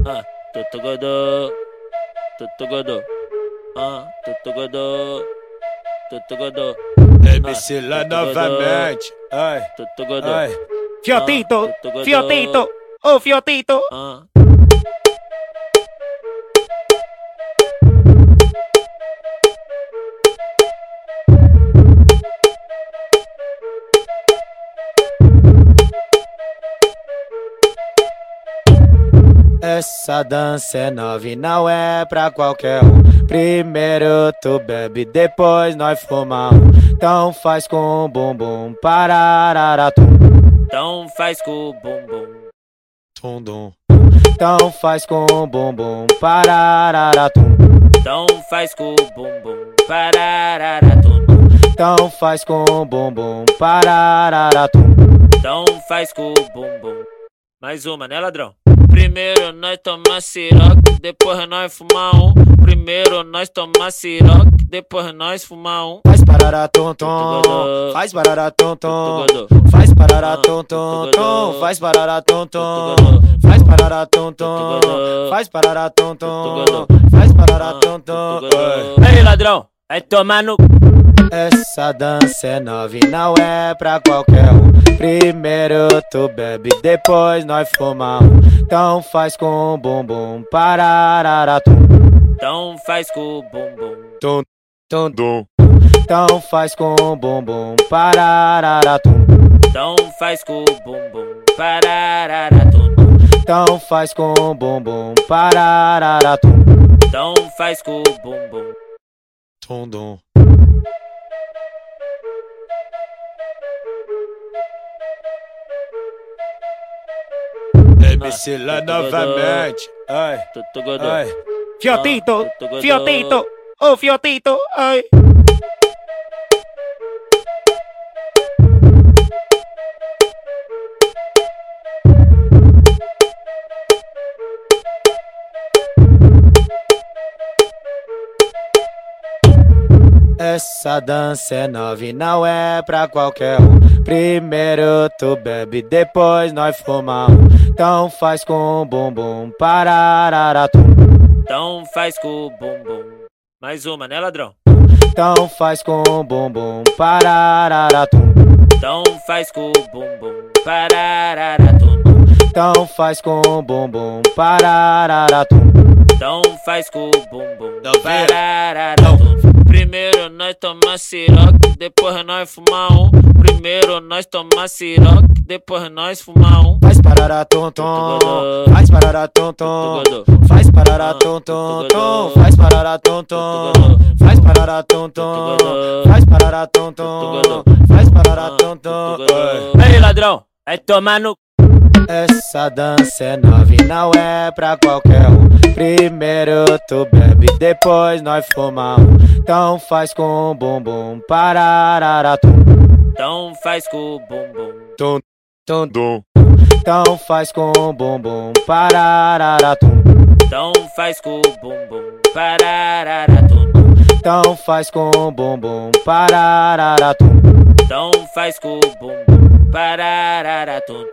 Tutugudu, tutugudu, ah, tutugudu, tutugudu, MC lá novamente. Ai, tutugudu, ai. Fiotito, Ah, tutugudu, Fiotito, ô Fiotito. ah. Essa dança é nova e não é pra qualquer um. Primeiro tu bebe, depois nós fuma um. Então faz com o bumbum parararatum. Então faz com o bumbum, Tum dum. Então faz com o bumbum parararatum. então faz com o bumbum, parararatum, Então faz com o bumbum parararatum. então faz com o bumbum. Mais uma, né, ladrão? Primeiro nós toma siroque, depois nós fuma um. Primeiro nós toma siroque, depois nós fuma um. Faz pararatum tum. Faz pararatum tum. Tutugudu, Faz pararatum tum tum. Faz pararatum tum. Faz pararatum tum. Faz pararatum tum. Faz pararatum tum. tutugudu. Ei, ladrão, vai tomar no. Essa dança é nova e não é pra qualquer um. Primeiro tu bebe, depois nós fuma um. Então faz com o bumbum parararatum. Então faz com o bumbum, Tum, tum, dum. Então faz com o bumbum parararatum. então faz com o bumbum, parararatum, Então faz com o bumbum parararatum. então faz com o bumbum. Tum, dum. MC lá novamente. Ai, ai. Fiotito. Fiotito, ô Fiotito. Ai. Essa dança é nova e não é pra qualquer um. Primeiro tu bebe, depois nós fuma um. Então faz com o bumbum parararatum. então faz com o bumbum. Mais uma, né, ladrão? Então faz com o bumbum parararatum. Então faz com o bumbum, parararatum, Então faz com o bumbum parararatum. então faz com o bumbum, parararatum. Primeiro nós toma siroque, depois nós fuma um. Primeiro nós toma siroque, depois nós fuma um. Faz pararatum tum. Faz pararatum tum. Tutugudu, Faz pararatum tum tum. Faz pararatum tum. Faz pararatum tum. Faz pararatum tum. Faz pararatum tum. tutugudu. Ei, ladrão, vai tomar no. Essa dança é nova e não é pra qualquer um. Primeiro tu bebe, depois nós fuma um. Então faz com o bumbum parararatum. Então faz com o bumbum, Tum, tum, dum. Então faz com o bumbum parararatum. então faz com o bumbum, parararatum, Então faz com o bumbum parararatum. então faz com o bumbum, parararatum.